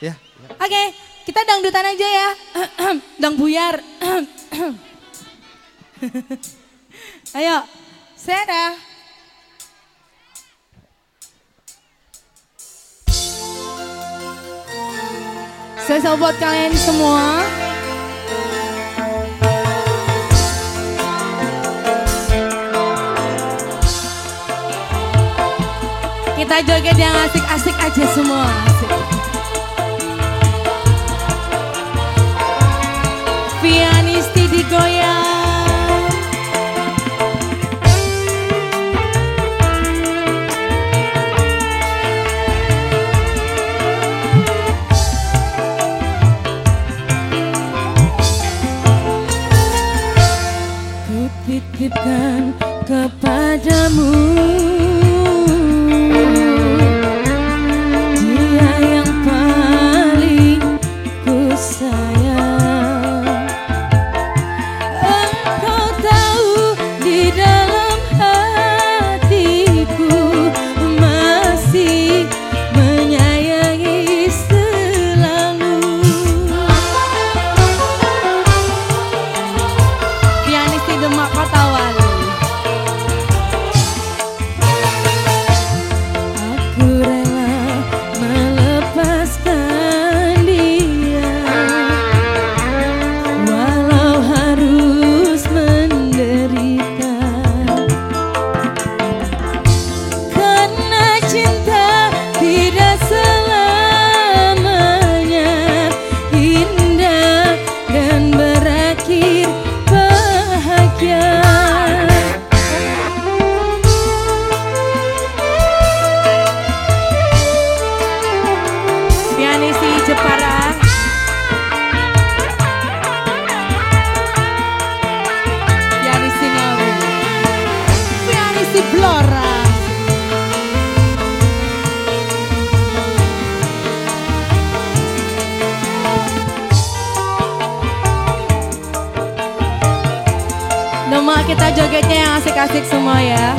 Ya. Oke, kita dangdutan aja ya. Dang buyar. Ayo, Sarah. Saya buat kalian semua. Kita joget yang asik-asik aja semua. Asik. Digoyang. Ku titipkan kepadamu kita jogetnya yang asik-asik semua ya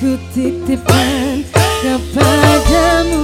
Ku titipkan kepadamu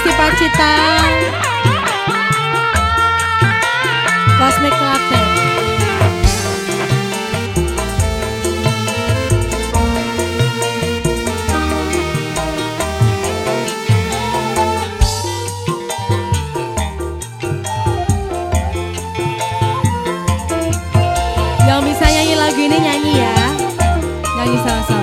Pianisti Pacitan Cosmic Latte Yang bisa nyanyi lagu ini nyanyi ya. Nyanyi sama-sama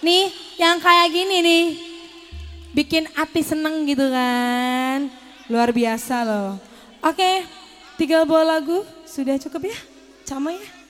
Nih, yang kayak gini nih. Bikin hati seneng gitu kan. Luar biasa loh. Oke, tiga buah lagu sudah cukup ya? Sama ya?